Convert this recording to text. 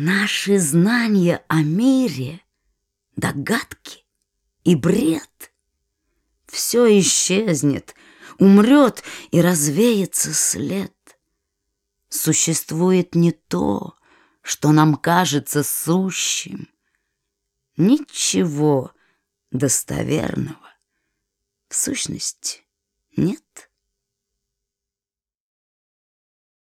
Наши знания о мире, догадки и бред Все исчезнет, умрет и развеется след. Существует не то, что нам кажется сущим. Ничего достоверного в сущности нет.